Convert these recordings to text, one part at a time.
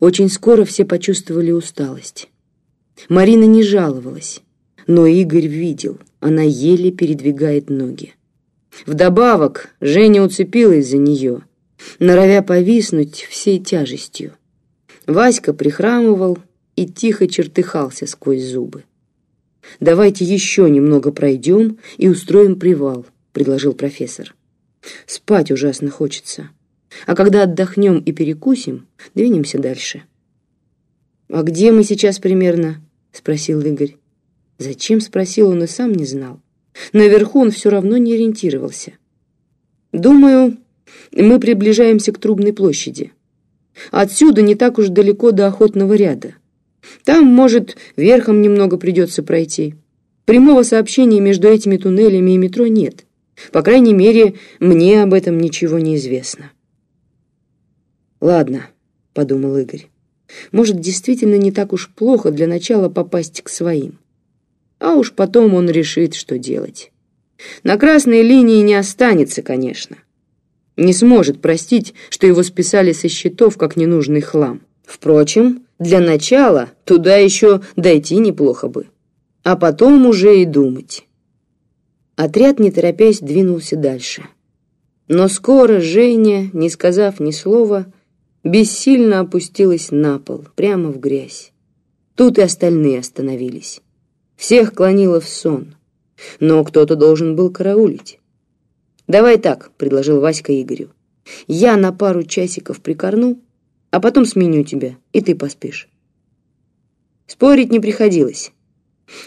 Очень скоро все почувствовали усталость. Марина не жаловалась, но Игорь видел, она еле передвигает ноги. Вдобавок Женя уцепилась за нее, норовя повиснуть всей тяжестью. Васька прихрамывал и тихо чертыхался сквозь зубы. «Давайте еще немного пройдем и устроим привал», — предложил профессор. «Спать ужасно хочется. А когда отдохнем и перекусим, двинемся дальше». «А где мы сейчас примерно?» — спросил Игорь. Зачем, спросил он и сам не знал. Наверху он все равно не ориентировался. «Думаю, мы приближаемся к Трубной площади. Отсюда не так уж далеко до Охотного ряда. Там, может, верхом немного придется пройти. Прямого сообщения между этими туннелями и метро нет. По крайней мере, мне об этом ничего не известно». «Ладно», — подумал Игорь. «Может, действительно не так уж плохо для начала попасть к своим. А уж потом он решит, что делать. На красной линии не останется, конечно. Не сможет простить, что его списали со счетов как ненужный хлам. Впрочем, для начала туда еще дойти неплохо бы. А потом уже и думать. Отряд, не торопясь, двинулся дальше. Но скоро Женя, не сказав ни слова, бессильно опустилась на пол, прямо в грязь. Тут и остальные остановились. Всех клонило в сон. Но кто-то должен был караулить. «Давай так», — предложил Васька Игорю. «Я на пару часиков прикорну, а потом сменю тебя, и ты поспишь». Спорить не приходилось,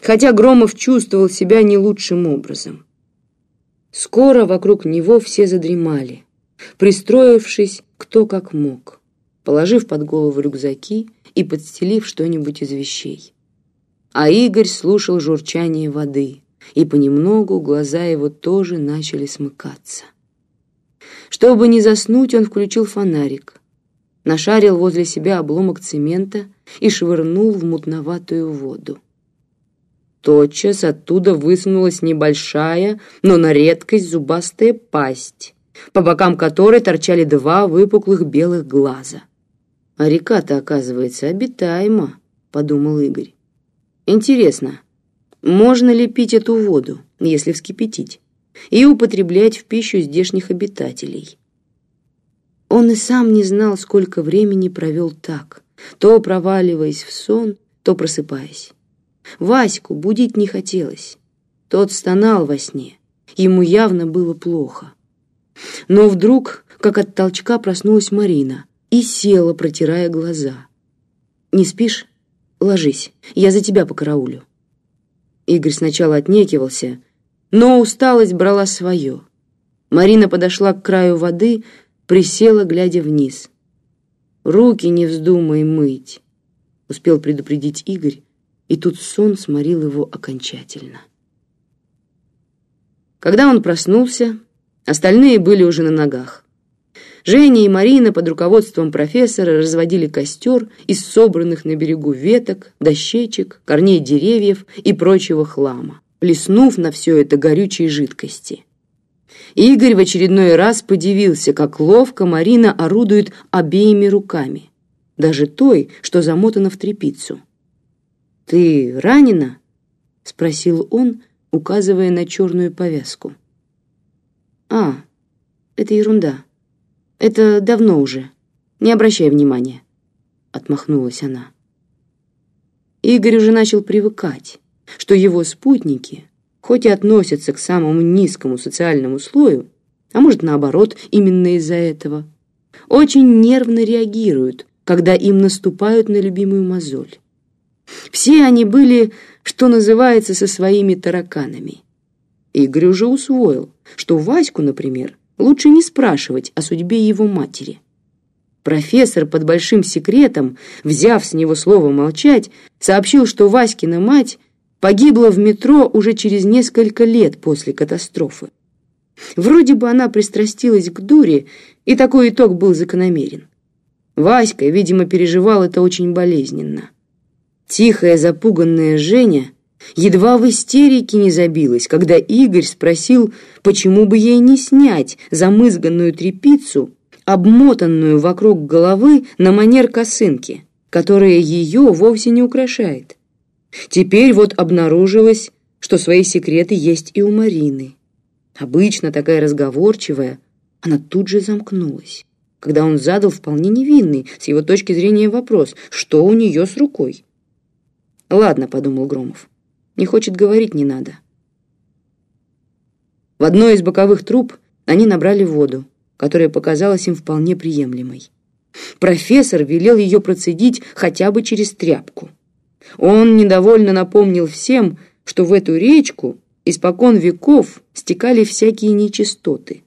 хотя Громов чувствовал себя не лучшим образом. Скоро вокруг него все задремали, пристроившись кто как мог, положив под голову рюкзаки и подстелив что-нибудь из вещей а Игорь слушал журчание воды, и понемногу глаза его тоже начали смыкаться. Чтобы не заснуть, он включил фонарик, нашарил возле себя обломок цемента и швырнул в мутноватую воду. Тотчас оттуда высунулась небольшая, но на редкость зубастая пасть, по бокам которой торчали два выпуклых белых глаза. «А река-то, оказывается, обитаема», — подумал Игорь. Интересно, можно ли пить эту воду, если вскипятить, и употреблять в пищу здешних обитателей? Он и сам не знал, сколько времени провел так, то проваливаясь в сон, то просыпаясь. Ваську будить не хотелось. Тот стонал во сне. Ему явно было плохо. Но вдруг, как от толчка, проснулась Марина и села, протирая глаза. «Не спишь?» Ложись, я за тебя покараулю». Игорь сначала отнекивался, но усталость брала свое. Марина подошла к краю воды, присела, глядя вниз. «Руки не вздумай мыть», — успел предупредить Игорь, и тут сон сморил его окончательно. Когда он проснулся, остальные были уже на ногах. Женя и Марина под руководством профессора разводили костер из собранных на берегу веток, дощечек, корней деревьев и прочего хлама, плеснув на все это горючей жидкости. Игорь в очередной раз подивился, как ловко Марина орудует обеими руками, даже той, что замотана в тряпицу. «Ты ранена?» — спросил он, указывая на черную повязку. «А, это ерунда», это давно уже. Не обращай внимания. Отмахнулась она. Игорь уже начал привыкать, что его спутники, хоть и относятся к самому низкому социальному слою, а может наоборот, именно из-за этого, очень нервно реагируют, когда им наступают на любимую мозоль. Все они были, что называется, со своими тараканами. Игорь уже усвоил, что Ваську, например, Лучше не спрашивать о судьбе его матери. Профессор под большим секретом, взяв с него слово молчать, сообщил, что Васькина мать погибла в метро уже через несколько лет после катастрофы. Вроде бы она пристрастилась к дуре, и такой итог был закономерен. Васька, видимо, переживал это очень болезненно. Тихая, запуганная Женя едва в истерике не забилась, когда Игорь спросил, почему бы ей не снять замызганную трепицу, обмотанную вокруг головы на манер косынки, которая ее вовсе не украшает. Теперь вот обнаружилось, что свои секреты есть и у Марины. Обычно такая разговорчивая, она тут же замкнулась, когда он задал вполне невинный, с его точки зрения, вопрос, что у нее с рукой. «Ладно», — подумал Громов, — «не хочет говорить, не надо». В одной из боковых труб они набрали воду, которая показалась им вполне приемлемой. Профессор велел ее процедить хотя бы через тряпку. Он недовольно напомнил всем, что в эту речку испокон веков стекали всякие нечистоты.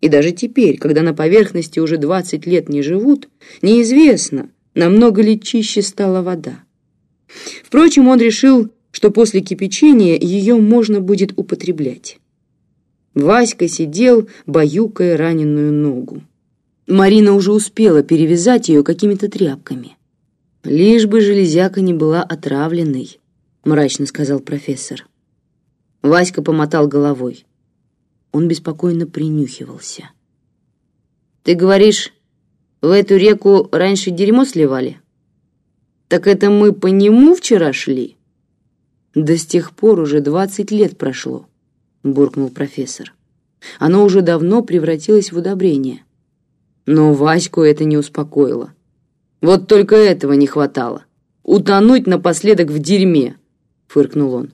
И даже теперь, когда на поверхности уже 20 лет не живут, неизвестно, намного ли чище стала вода. Впрочем, он решил, что после кипячения ее можно будет употреблять. Васька сидел, баюкая раненую ногу. Марина уже успела перевязать ее какими-то тряпками. «Лишь бы железяка не была отравленной», — мрачно сказал профессор. Васька помотал головой. Он беспокойно принюхивался. «Ты говоришь, в эту реку раньше дерьмо сливали? Так это мы по нему вчера шли?» «Да с тех пор уже двадцать лет прошло», — буркнул профессор. «Оно уже давно превратилось в удобрение». Но Ваську это не успокоило. «Вот только этого не хватало. Утонуть напоследок в дерьме», — фыркнул он.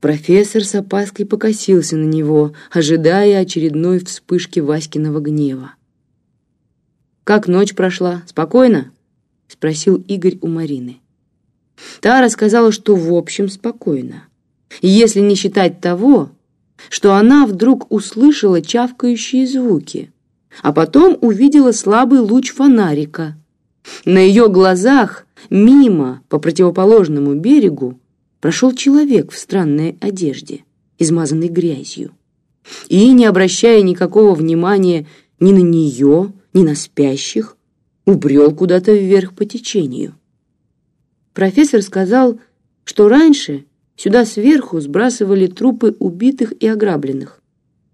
Профессор с опаской покосился на него, ожидая очередной вспышки Васькиного гнева. «Как ночь прошла? Спокойно?» — спросил Игорь у Марины. Та рассказала, что в общем спокойно, если не считать того, что она вдруг услышала чавкающие звуки, а потом увидела слабый луч фонарика. На ее глазах, мимо, по противоположному берегу, прошел человек в странной одежде, измазанной грязью, и, не обращая никакого внимания ни на нее, ни на спящих, убрел куда-то вверх по течению. Профессор сказал, что раньше сюда сверху сбрасывали трупы убитых и ограбленных.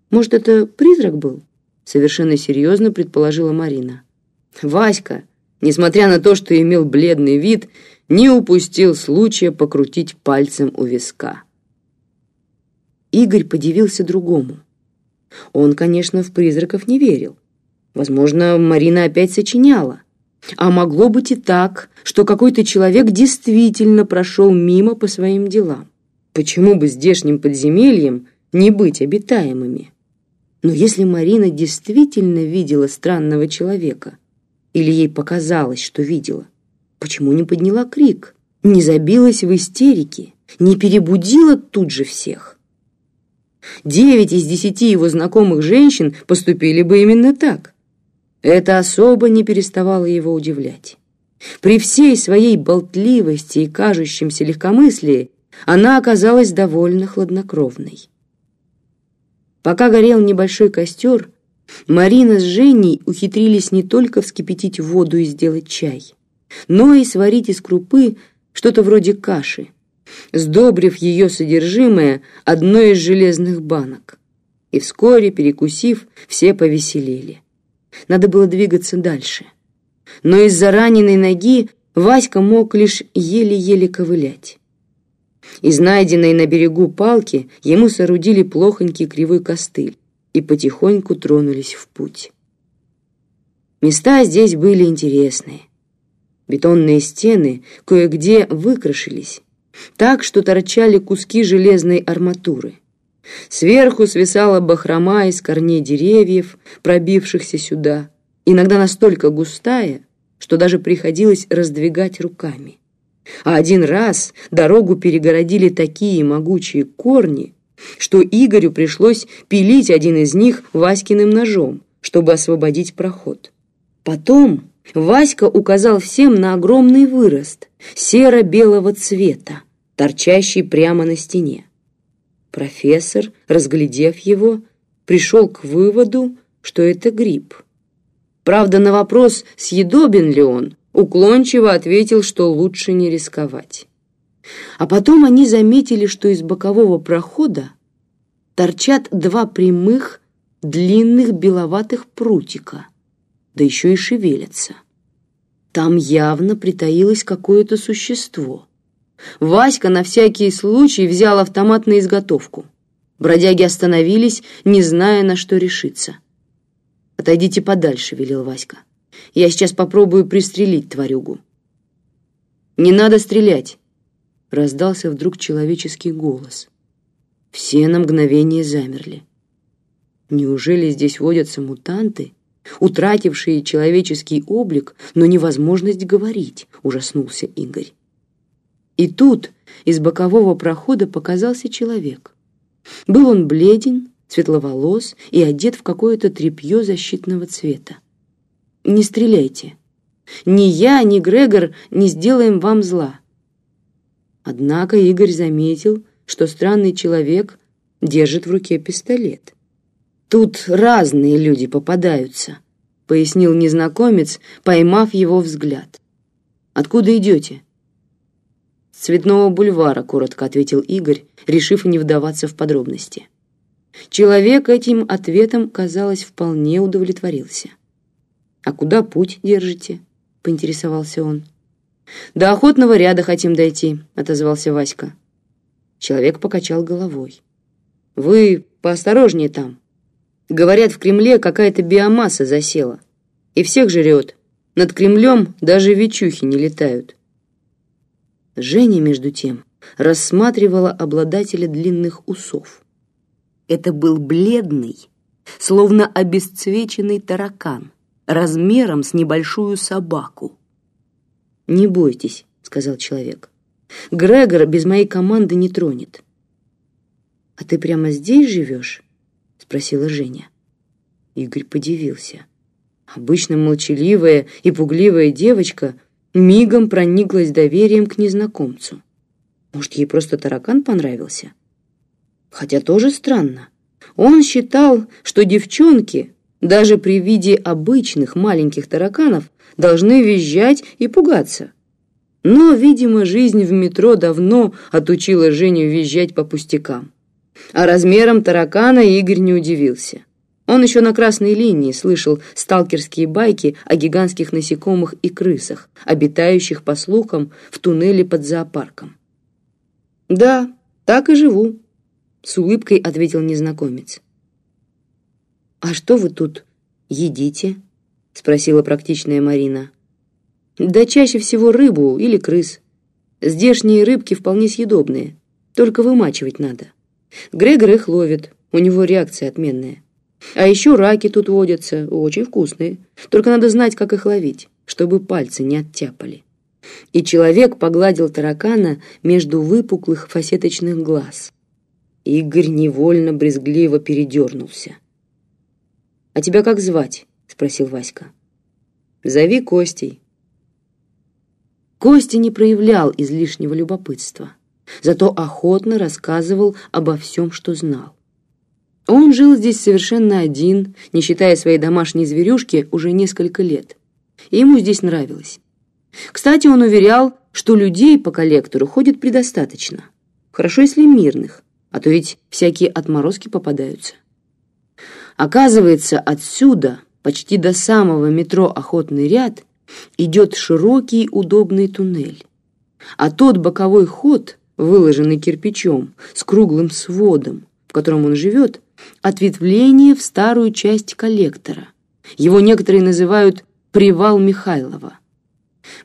Может, это призрак был? Совершенно серьезно предположила Марина. Васька, несмотря на то, что имел бледный вид, не упустил случая покрутить пальцем у виска. Игорь подивился другому. Он, конечно, в призраков не верил. Возможно, Марина опять сочиняла. А могло быть и так, что какой-то человек действительно прошел мимо по своим делам. Почему бы здешним подземельем не быть обитаемыми? Но если Марина действительно видела странного человека, или ей показалось, что видела, Почему не подняла крик? Не забилась в истерике? Не перебудила тут же всех? Девять из десяти его знакомых женщин поступили бы именно так. Это особо не переставало его удивлять. При всей своей болтливости и кажущемся легкомыслии она оказалась довольно хладнокровной. Пока горел небольшой костер, Марина с Женей ухитрились не только вскипятить воду и сделать чай, но и сварить из крупы что-то вроде каши, сдобрив ее содержимое одной из железных банок. И вскоре, перекусив, все повеселели. Надо было двигаться дальше. Но из-за раненой ноги Васька мог лишь еле-еле ковылять. Из найденной на берегу палки ему соорудили плохонький кривой костыль и потихоньку тронулись в путь. Места здесь были интересные. Бетонные стены кое-где выкрашились, так что торчали куски железной арматуры. Сверху свисала бахрома из корней деревьев, пробившихся сюда, иногда настолько густая, что даже приходилось раздвигать руками. А один раз дорогу перегородили такие могучие корни, что Игорю пришлось пилить один из них Васькиным ножом, чтобы освободить проход. Потом Васька указал всем на огромный вырост серо-белого цвета, торчащий прямо на стене. Профессор, разглядев его, пришел к выводу, что это гриб. Правда, на вопрос, съедобен ли он, уклончиво ответил, что лучше не рисковать. А потом они заметили, что из бокового прохода торчат два прямых, длинных беловатых прутика – да еще и шевелятся. Там явно притаилось какое-то существо. Васька на всякий случай взял автомат на изготовку. Бродяги остановились, не зная, на что решиться. «Отойдите подальше», — велел Васька. «Я сейчас попробую пристрелить тварюгу». «Не надо стрелять!» — раздался вдруг человеческий голос. Все на мгновение замерли. Неужели здесь водятся мутанты, утратившие человеческий облик, но невозможность говорить, ужаснулся Игорь. И тут из бокового прохода показался человек. Был он бледен, светловолос и одет в какое-то тряпье защитного цвета. «Не стреляйте. Ни я, ни Грегор не сделаем вам зла». Однако Игорь заметил, что странный человек держит в руке пистолет. «Тут разные люди попадаются», — пояснил незнакомец, поймав его взгляд. «Откуда идете?» «С Цветного бульвара», — коротко ответил Игорь, решив не вдаваться в подробности. Человек этим ответом, казалось, вполне удовлетворился. «А куда путь держите?» — поинтересовался он. «До охотного ряда хотим дойти», — отозвался Васька. Человек покачал головой. «Вы поосторожнее там. Говорят, в Кремле какая-то биомасса засела. И всех жрет. Над Кремлем даже вечухи не летают». Женя, между тем, рассматривала обладателя длинных усов. Это был бледный, словно обесцвеченный таракан, размером с небольшую собаку. «Не бойтесь», — сказал человек. «Грегор без моей команды не тронет». «А ты прямо здесь живешь?» — спросила Женя. Игорь подивился. Обычно молчаливая и пугливая девочка мигом прониклась доверием к незнакомцу. Может, ей просто таракан понравился? Хотя тоже странно. Он считал, что девчонки, даже при виде обычных маленьких тараканов, должны визжать и пугаться. Но, видимо, жизнь в метро давно отучила Женю визжать по пустякам. А размером таракана Игорь не удивился. Он еще на красной линии слышал сталкерские байки о гигантских насекомых и крысах, обитающих, по слухам, в туннеле под зоопарком. «Да, так и живу», с улыбкой ответил незнакомец. «А что вы тут едите?» — спросила практичная Марина. «Да чаще всего рыбу или крыс. Здешние рыбки вполне съедобные, только вымачивать надо. Грегор их ловит, у него реакция отменная. А еще раки тут водятся, очень вкусные. Только надо знать, как их ловить, чтобы пальцы не оттяпали». И человек погладил таракана между выпуклых фасеточных глаз. Игорь невольно брезгливо передернулся. «А тебя как звать?» — спросил Васька. «Зови Костей». Костя не проявлял излишнего любопытства, зато охотно рассказывал обо всем, что знал. Он жил здесь совершенно один, не считая своей домашней зверюшки, уже несколько лет. И ему здесь нравилось. Кстати, он уверял, что людей по коллектору ходит предостаточно. Хорошо, если мирных, а то ведь всякие отморозки попадаются. Оказывается, отсюда, почти до самого метро «Охотный ряд», идет широкий удобный туннель. А тот боковой ход, выложенный кирпичом, с круглым сводом, котором он живет, ответвление в старую часть коллектора. Его некоторые называют «Привал Михайлова».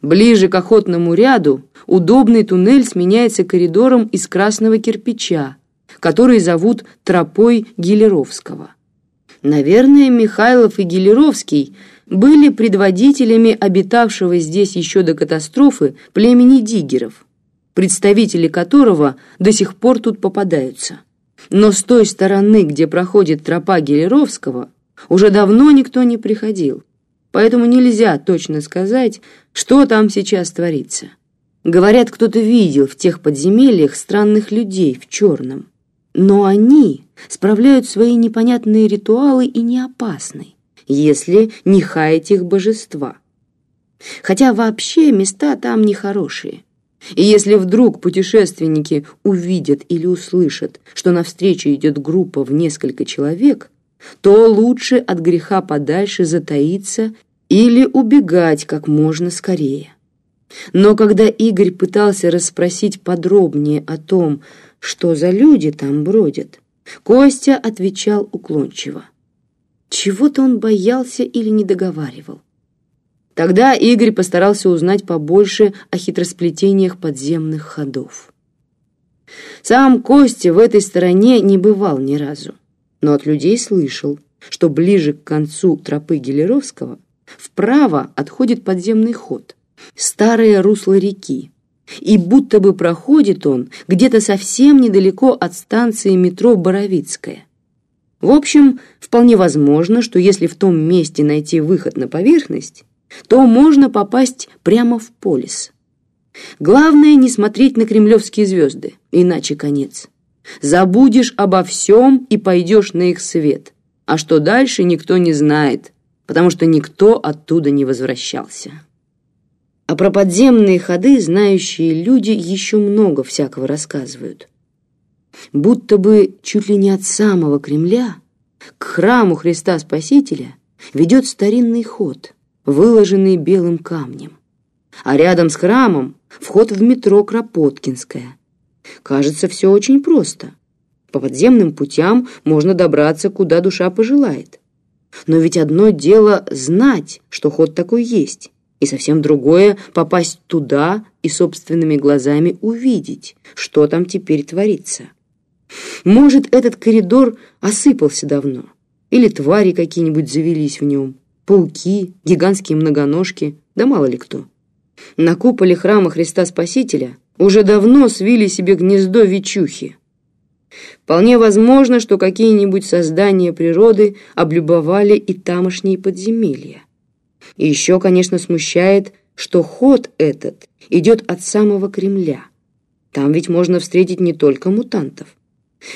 Ближе к охотному ряду удобный туннель сменяется коридором из красного кирпича, который зовут тропой Гилеровского. Наверное, Михайлов и Гилеровский были предводителями обитавшего здесь еще до катастрофы племени диггеров, представители которого до сих пор тут попадаются. Но с той стороны, где проходит тропа Гелеровского, уже давно никто не приходил, поэтому нельзя точно сказать, что там сейчас творится. Говорят, кто-то видел в тех подземельях странных людей в черном. Но они справляют свои непонятные ритуалы и не опасны, если не хаять их божества. Хотя вообще места там нехорошие. И если вдруг путешественники увидят или услышат, что навстречу идет группа в несколько человек, то лучше от греха подальше затаиться или убегать как можно скорее. Но когда Игорь пытался расспросить подробнее о том, что за люди там бродят, Костя отвечал уклончиво. Чего-то он боялся или не договаривал. Тогда Игорь постарался узнать побольше о хитросплетениях подземных ходов. Сам Костя в этой стороне не бывал ни разу, но от людей слышал, что ближе к концу тропы Гелеровского вправо отходит подземный ход, старое русло реки, и будто бы проходит он где-то совсем недалеко от станции метро Боровицкая. В общем, вполне возможно, что если в том месте найти выход на поверхность, то можно попасть прямо в полис. Главное не смотреть на кремлевские звезды, иначе конец. Забудешь обо всем и пойдешь на их свет. А что дальше, никто не знает, потому что никто оттуда не возвращался. А про подземные ходы знающие люди еще много всякого рассказывают. Будто бы чуть ли не от самого Кремля к храму Христа Спасителя ведет старинный ход, выложенный белым камнем. А рядом с храмом вход в метро Кропоткинская. Кажется, все очень просто. По подземным путям можно добраться, куда душа пожелает. Но ведь одно дело знать, что ход такой есть, и совсем другое — попасть туда и собственными глазами увидеть, что там теперь творится. Может, этот коридор осыпался давно, или твари какие-нибудь завелись в нем, пауки, гигантские многоножки, да мало ли кто. На куполе храма Христа Спасителя уже давно свили себе гнездо вечухи. Вполне возможно, что какие-нибудь создания природы облюбовали и тамошние подземелья. И еще, конечно, смущает, что ход этот идет от самого Кремля. Там ведь можно встретить не только мутантов.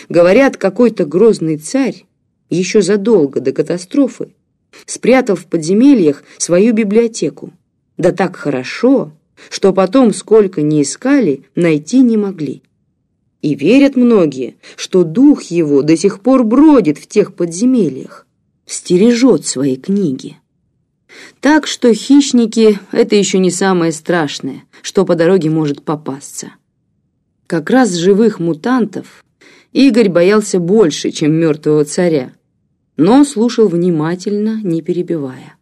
Говорят, какой-то грозный царь еще задолго до катастрофы спрятал в подземельях свою библиотеку. Да так хорошо, что потом, сколько ни искали, найти не могли. И верят многие, что дух его до сих пор бродит в тех подземельях, стережет свои книги. Так что хищники — это еще не самое страшное, что по дороге может попасться. Как раз живых мутантов Игорь боялся больше, чем мертвого царя, но слушал внимательно, не перебивая.